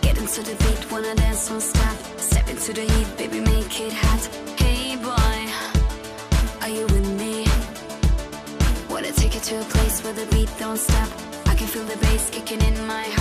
Get into the beat, wanna dance, don't stop. Step into the heat, baby, make it hot. Hey boy, are you with me? Wanna take you to a place where the beat don't stop. I can feel the bass kicking in my heart.